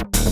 you